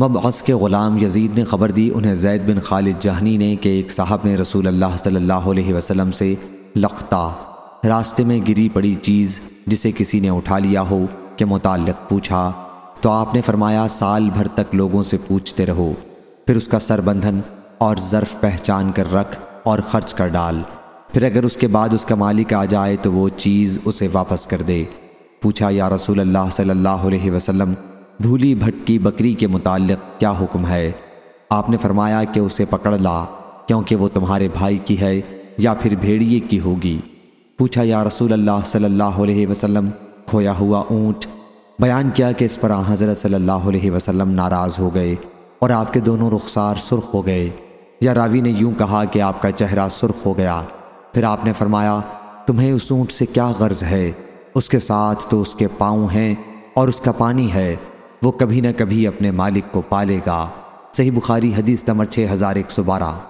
مبعث کے غلام یزید نے خبر دی، انہیں زید بن خالد جہنی نے کہ ایک صاحب نے رسول اللہ صلی اللہ علیہ وسلم سے لقطہ، راستے میں گری پڑی چیز جسے کسی نے اٹھا لیا ہو کے متعلق پوچھا۔ تو آپ نے فرمایا، سال بھر تک لوگوں سے پوچھتے رہو، پھر اس کا سر بندھن اور ظرف پہچان کر رکھ اور خرچ کر ڈال۔ پھر اگر اس کے بعد اس کا مالک آ جائے تو وہ چیز اسے واپس کر دے۔ پوچھا، یا رسول اللّہ صلی اللّہ علیہ وسلم بھولی بھٹکی بکری کے متعلق کیا حکم ہے؟ آپ نے فرمایا کہ اسے پکڑ لا، کیونکہ وہ تمہارے بھائی کی ہے یا پھر بھیڑیے کی ہوگی۔ پوچھا، یا رسول اللہ صلی اللہ علیہ وسلم، کھویا ہوا اونٹ؟ بیان کیا کہ اس پر حضرت صلی اللہ علیہ وسلم ناراض ہو گئے اور آپ کے دونوں رخسار سرخ ہو گئے۔ یا راوی نے یوں کہا کہ آپ کا چہرہ سرخ ہو گیا۔ پھر آپ نے فرمایا، تمہیں اس اونٹ سے کیا غرض ہے؟ اس کے ساتھ تو اس کے پاؤں ہیں اور اس کا پانی ہے۔ کیا غرض ہے اس کے ساتھ تو اس کے پاؤں ہیں اور اس کا پانی ہے وہ